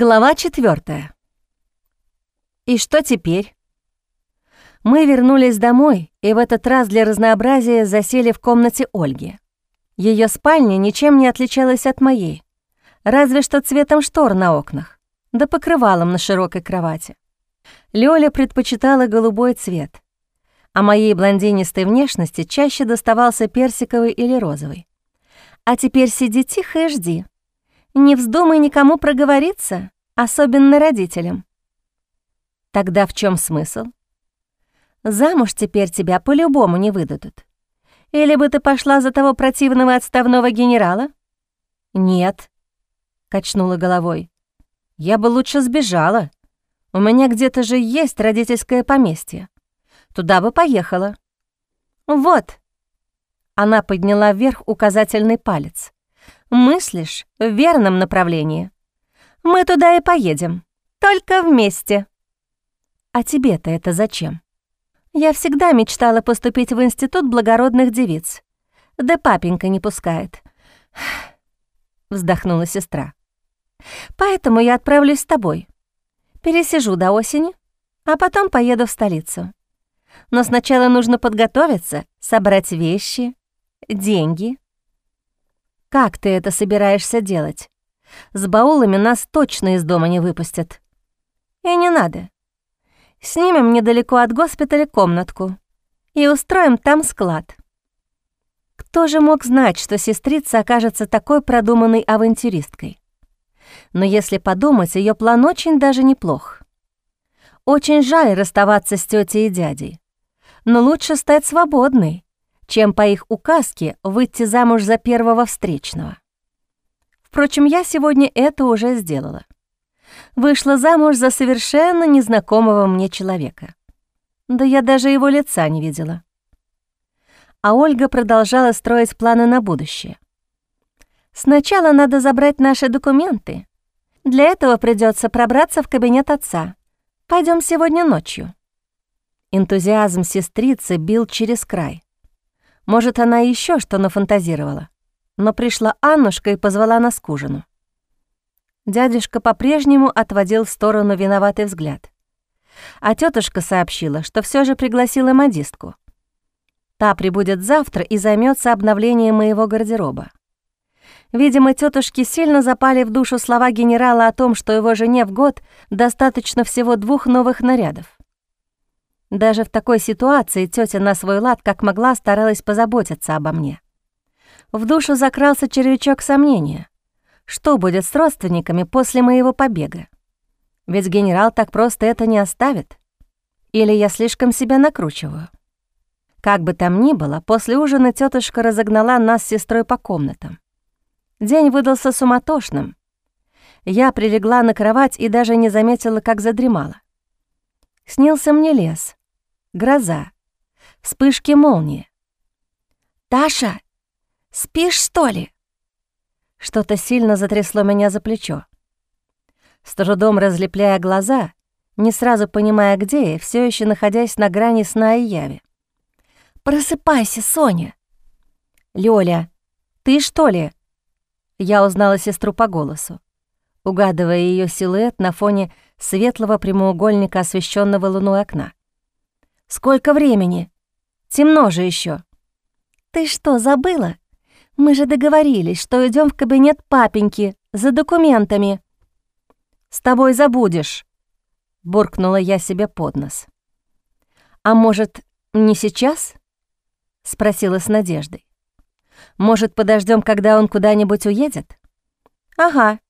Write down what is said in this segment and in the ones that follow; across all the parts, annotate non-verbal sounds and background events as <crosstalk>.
Глава четвертая. И что теперь? Мы вернулись домой и в этот раз для разнообразия засели в комнате Ольги. Ее спальня ничем не отличалась от моей, разве что цветом штор на окнах, да покрывалом на широкой кровати. Лёля предпочитала голубой цвет, а моей блондинистой внешности чаще доставался персиковый или розовый. А теперь сиди тихо и жди — не вздумай никому проговориться, особенно родителям. Тогда в чем смысл? Замуж теперь тебя по-любому не выдадут. Или бы ты пошла за того противного отставного генерала? Нет, качнула головой. Я бы лучше сбежала. У меня где-то же есть родительское поместье. Туда бы поехала. Вот. Она подняла вверх указательный палец мыслишь в верном направлении. Мы туда и поедем, только вместе. А тебе-то это зачем? Я всегда мечтала поступить в институт благородных девиц. Да папенька не пускает. <sighs> Вздохнула сестра. Поэтому я отправлюсь с тобой. Пересижу до осени, а потом поеду в столицу. Но сначала нужно подготовиться, собрать вещи, деньги, как ты это собираешься делать? С баулами нас точно из дома не выпустят. И не надо. Снимем недалеко от госпиталя комнатку и устроим там склад. Кто же мог знать, что сестрица окажется такой продуманной авантюристкой? Но если подумать, ее план очень даже неплох. Очень жаль расставаться с тетей и дядей, но лучше стать свободной, чем по их указке выйти замуж за первого встречного. Впрочем, я сегодня это уже сделала. Вышла замуж за совершенно незнакомого мне человека. Да я даже его лица не видела. А Ольга продолжала строить планы на будущее. Сначала надо забрать наши документы. Для этого придется пробраться в кабинет отца. Пойдем сегодня ночью. Энтузиазм сестрицы бил через край. Может, она еще что нафантазировала. Но пришла Аннушка и позвала нас к ужину. Дядюшка по-прежнему отводил в сторону виноватый взгляд. А тетушка сообщила, что все же пригласила модистку. Та прибудет завтра и займется обновлением моего гардероба. Видимо, тетушки сильно запали в душу слова генерала о том, что его жене в год достаточно всего двух новых нарядов. Даже в такой ситуации тетя на свой лад как могла старалась позаботиться обо мне. В душу закрался червячок сомнения. Что будет с родственниками после моего побега? Ведь генерал так просто это не оставит. Или я слишком себя накручиваю? Как бы там ни было, после ужина тетушка разогнала нас с сестрой по комнатам. День выдался суматошным. Я прилегла на кровать и даже не заметила, как задремала. Снился мне лес, гроза, вспышки молнии. «Таша, спишь, что ли?» Что-то сильно затрясло меня за плечо. С трудом разлепляя глаза, не сразу понимая, где я, все еще находясь на грани сна и яви. «Просыпайся, Соня!» «Лёля, ты что ли?» Я узнала сестру по голосу, угадывая ее силуэт на фоне светлого прямоугольника, освещенного луной окна. Сколько времени? Темно же еще. Ты что, забыла? Мы же договорились, что идем в кабинет папеньки за документами. С тобой забудешь, буркнула я себе под нос. А может, не сейчас? спросила с надеждой. Может, подождем, когда он куда-нибудь уедет? Ага,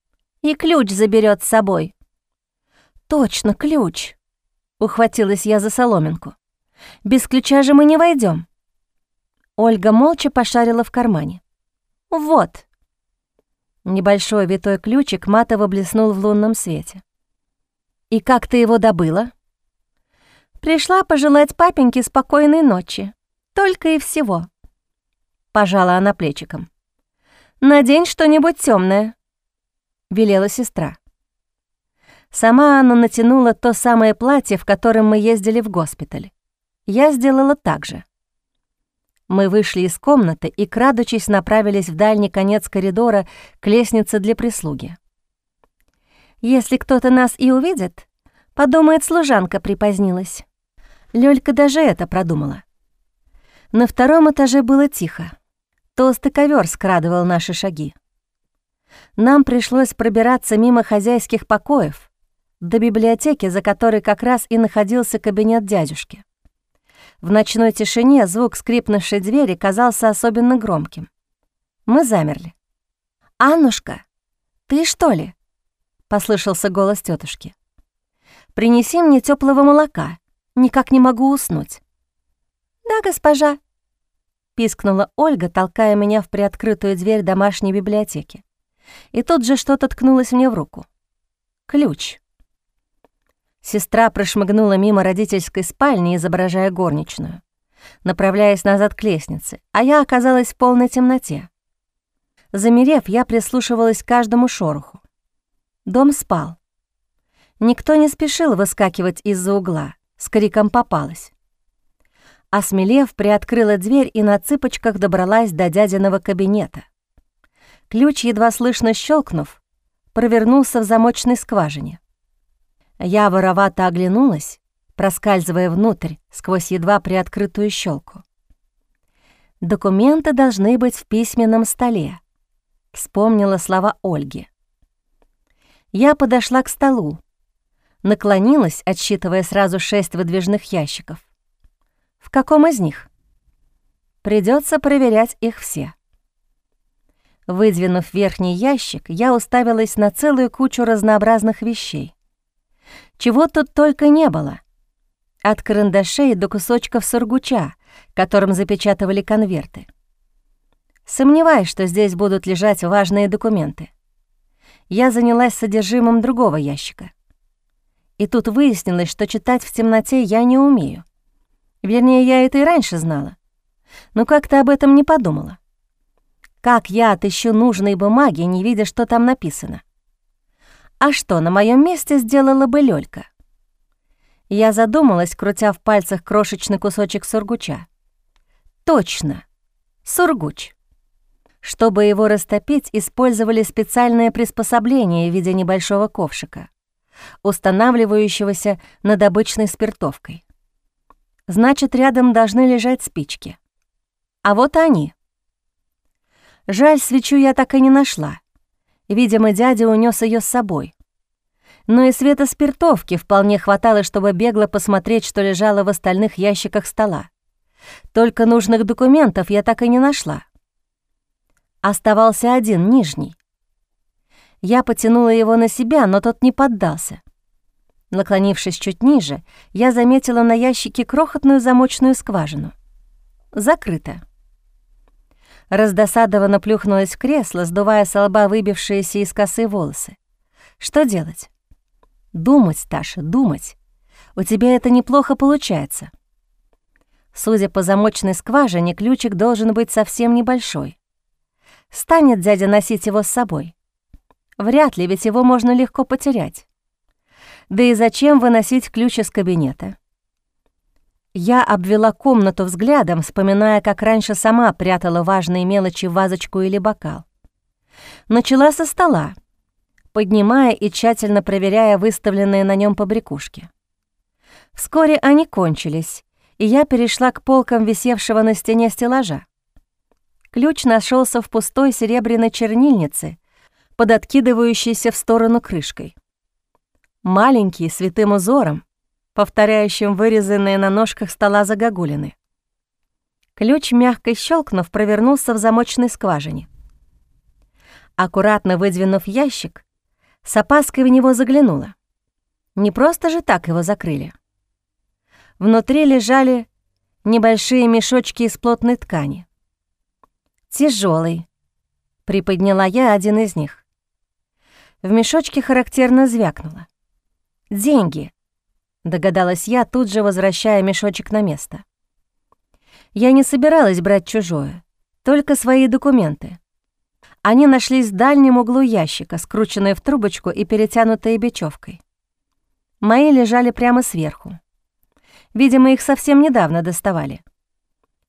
и ключ заберет с собой. Точно, ключ. Ухватилась я за соломинку. Без ключа же мы не войдем. Ольга молча пошарила в кармане. «Вот». Небольшой витой ключик матово блеснул в лунном свете. «И как ты его добыла?» «Пришла пожелать папеньке спокойной ночи. Только и всего». Пожала она плечиком. «Надень что-нибудь темное, велела сестра. Сама она натянула то самое платье, в котором мы ездили в госпиталь. Я сделала так же. Мы вышли из комнаты и, крадучись, направились в дальний конец коридора к лестнице для прислуги. Если кто-то нас и увидит, подумает, служанка припозднилась. Лёлька даже это продумала. На втором этаже было тихо. Толстый ковер скрадывал наши шаги. Нам пришлось пробираться мимо хозяйских покоев до библиотеки, за которой как раз и находился кабинет дядюшки. В ночной тишине звук скрипнувшей двери казался особенно громким. Мы замерли. «Аннушка, ты что ли?» — послышался голос тетушки. «Принеси мне теплого молока, никак не могу уснуть». «Да, госпожа», — пискнула Ольга, толкая меня в приоткрытую дверь домашней библиотеки. И тут же что-то ткнулось мне в руку. Ключ. Сестра прошмыгнула мимо родительской спальни, изображая горничную, направляясь назад к лестнице, а я оказалась в полной темноте. Замерев, я прислушивалась к каждому шороху. Дом спал. Никто не спешил выскакивать из-за угла, с криком попалась. Осмелев, приоткрыла дверь и на цыпочках добралась до дядиного кабинета. Ключ, едва слышно щелкнув, провернулся в замочной скважине. Я воровато оглянулась, проскальзывая внутрь сквозь едва приоткрытую щелку. «Документы должны быть в письменном столе», — вспомнила слова Ольги. Я подошла к столу, наклонилась, отсчитывая сразу шесть выдвижных ящиков. В каком из них? Придется проверять их все. Выдвинув верхний ящик, я уставилась на целую кучу разнообразных вещей. Чего тут только не было. От карандашей до кусочков сургуча, которым запечатывали конверты. Сомневаюсь, что здесь будут лежать важные документы. Я занялась содержимым другого ящика. И тут выяснилось, что читать в темноте я не умею. Вернее, я это и раньше знала. Но как-то об этом не подумала. Как я отыщу нужные бумаги, не видя, что там написано? А что на моем месте сделала бы Лёлька? Я задумалась, крутя в пальцах крошечный кусочек сургуча. Точно, сургуч. Чтобы его растопить, использовали специальное приспособление в виде небольшого ковшика, устанавливающегося над обычной спиртовкой. Значит, рядом должны лежать спички. А вот они. Жаль, свечу я так и не нашла. Видимо, дядя унес ее с собой. Но и света спиртовки вполне хватало, чтобы бегло посмотреть, что лежало в остальных ящиках стола. Только нужных документов я так и не нашла. Оставался один, нижний. Я потянула его на себя, но тот не поддался. Наклонившись чуть ниже, я заметила на ящике крохотную замочную скважину. Закрыто. Раздосадованно плюхнулась в кресло, сдувая с лба выбившиеся из косы волосы. Что делать? Думать, Таша, думать. У тебя это неплохо получается. Судя по замочной скважине, ключик должен быть совсем небольшой. Станет дядя носить его с собой? Вряд ли, ведь его можно легко потерять. Да и зачем выносить ключ из кабинета? Я обвела комнату взглядом, вспоминая, как раньше сама прятала важные мелочи в вазочку или бокал. Начала со стола, поднимая и тщательно проверяя выставленные на нем побрякушки. Вскоре они кончились, и я перешла к полкам висевшего на стене стеллажа. Ключ нашелся в пустой серебряной чернильнице, под откидывающейся в сторону крышкой. Маленький, святым узором, повторяющим вырезанные на ножках стола загогулины. Ключ, мягко щелкнув, провернулся в замочной скважине. Аккуратно выдвинув ящик, с опаской в него заглянула. Не просто же так его закрыли. Внутри лежали небольшие мешочки из плотной ткани. Тяжелый. Приподняла я один из них. В мешочке характерно звякнуло. «Деньги», догадалась я, тут же возвращая мешочек на место. Я не собиралась брать чужое, только свои документы. Они нашлись в дальнем углу ящика, скрученные в трубочку и перетянутые бечевкой. Мои лежали прямо сверху. Видимо, их совсем недавно доставали.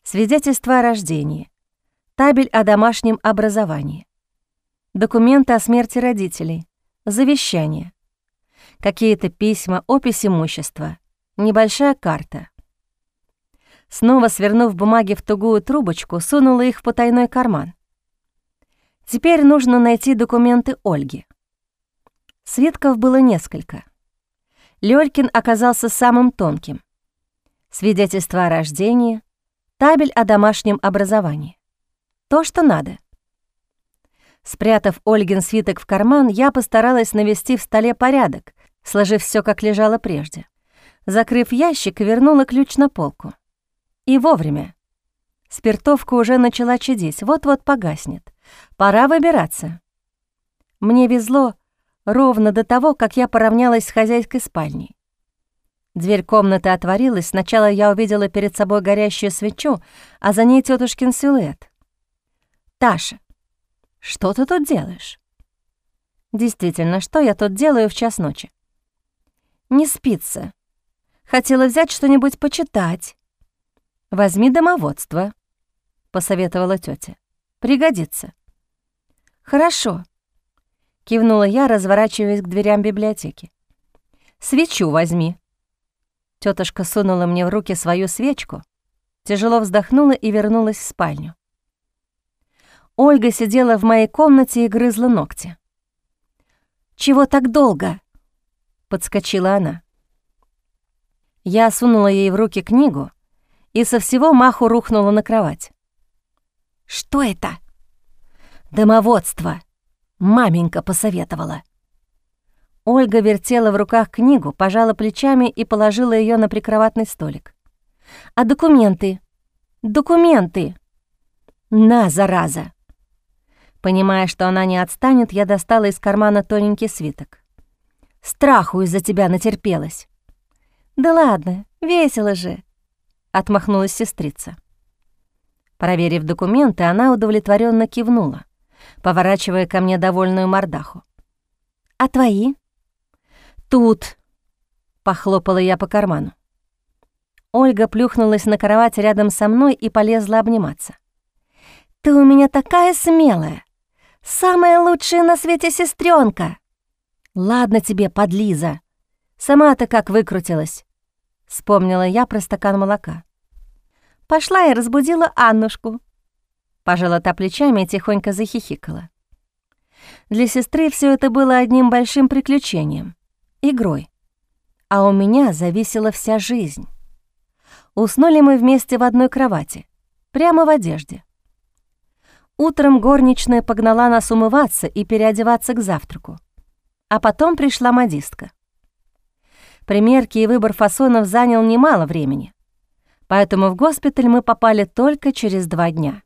Свидетельство о рождении, табель о домашнем образовании, документы о смерти родителей, завещание — Какие-то письма, опись имущества, небольшая карта. Снова свернув бумаги в тугую трубочку, сунула их в потайной карман. Теперь нужно найти документы Ольги. Свитков было несколько. Лёлькин оказался самым тонким. Свидетельство о рождении, табель о домашнем образовании. То, что надо. Спрятав Ольгин свиток в карман, я постаралась навести в столе порядок, сложив все как лежало прежде. Закрыв ящик, вернула ключ на полку. И вовремя. Спиртовка уже начала чадить, вот-вот погаснет. Пора выбираться. Мне везло ровно до того, как я поравнялась с хозяйской спальней. Дверь комнаты отворилась, сначала я увидела перед собой горящую свечу, а за ней тетушкин силуэт. «Таша, что ты тут делаешь?» «Действительно, что я тут делаю в час ночи?» «Не спится. Хотела взять что-нибудь почитать». «Возьми домоводство», — посоветовала тетя. «Пригодится». «Хорошо», — кивнула я, разворачиваясь к дверям библиотеки. «Свечу возьми». Тетушка сунула мне в руки свою свечку, тяжело вздохнула и вернулась в спальню. Ольга сидела в моей комнате и грызла ногти. «Чего так долго?» — подскочила она. Я сунула ей в руки книгу и со всего маху рухнула на кровать. «Что это?» «Домоводство», — маменька посоветовала. Ольга вертела в руках книгу, пожала плечами и положила ее на прикроватный столик. «А документы? Документы!» «На, зараза!» Понимая, что она не отстанет, я достала из кармана тоненький свиток. «Страху из-за тебя натерпелась». «Да ладно, весело же», — отмахнулась сестрица. Проверив документы, она удовлетворенно кивнула, поворачивая ко мне довольную мордаху. «А твои?» «Тут», — похлопала я по карману. Ольга плюхнулась на кровать рядом со мной и полезла обниматься. «Ты у меня такая смелая! Самая лучшая на свете сестренка. «Ладно тебе, подлиза! Сама-то как выкрутилась!» Вспомнила я про стакан молока. Пошла и разбудила Аннушку. Пожала та плечами и тихонько захихикала. Для сестры все это было одним большим приключением, игрой. А у меня зависела вся жизнь. Уснули мы вместе в одной кровати, прямо в одежде. Утром горничная погнала нас умываться и переодеваться к завтраку. А потом пришла модистка. Примерки и выбор фасонов занял немало времени поэтому в госпиталь мы попали только через два дня.